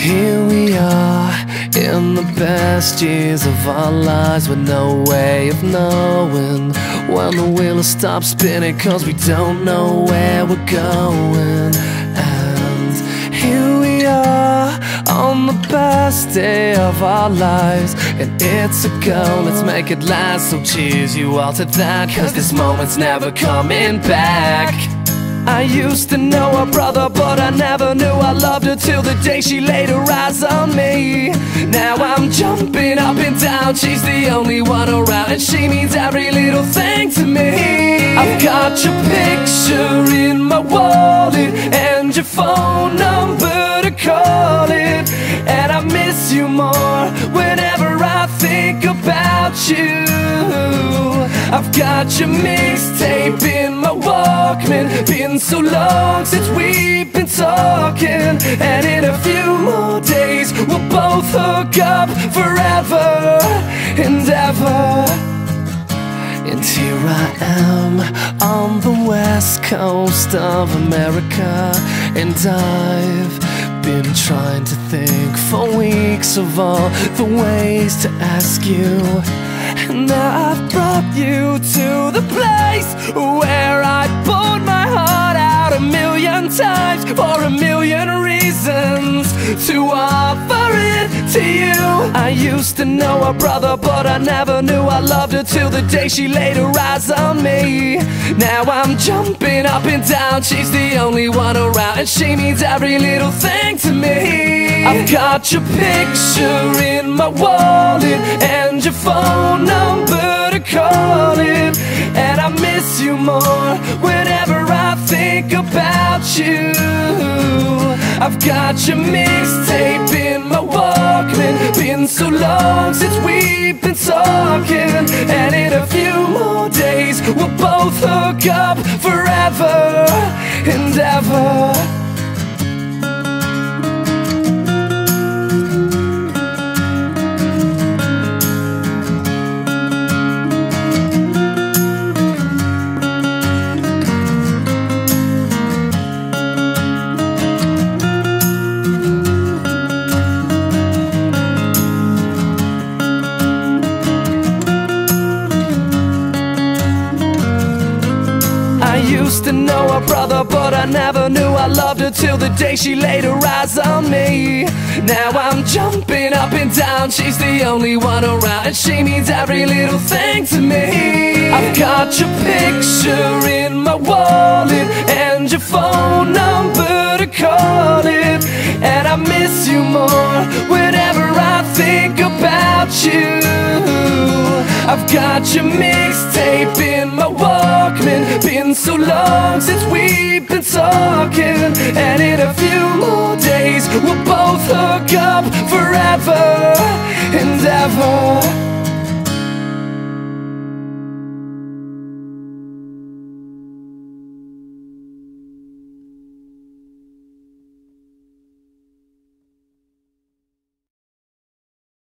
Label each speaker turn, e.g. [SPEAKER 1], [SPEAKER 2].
[SPEAKER 1] Here we are in the best years of our lives with no way of knowing When the wheel stops spinning cause we don't know where we're going. And here we are on the best day of our lives And it's a go, let's make it last. So cheers you all to that Cause this moment's never coming back I used to know her brother, but I never knew I loved her till the day she laid her eyes on me. Now I'm jumping up and down, she's the only one around, and she means every little thing to me. I've got your picture in my wallet and your phone number to call it, and I miss you more whenever I think about you. I've got your mixtape so long since we've been talking, and in a few more days we'll both hook up forever and ever. And here I am on the west coast of America, and I've been trying to think for weeks of all the ways to ask you. And now I've brought you to the place where I poured my to offer it to you. I used to know her brother, but I never knew I loved her till the day she laid her eyes on me. Now I'm jumping up and down, she's the only one around, and she means every little thing to me. I've got your picture in my wallet and your phone number to call it, and I miss you more whenever I think about you. I've got your mixtape in my Walkman. Been so long since we've been talking, and in a few more days we'll both hook up forever and ever. Used to know her brother, but I never knew I loved her till the day she laid her eyes on me. Now I'm jumping up and down, she's the only one around, and she means every little thing to me. I've got your picture in my wallet and your phone number to call it, and I miss you more whenever I think about you. I've got your mixtape in my Been so long since we've been talking, and in a few more days we'll both hook up forever and ever.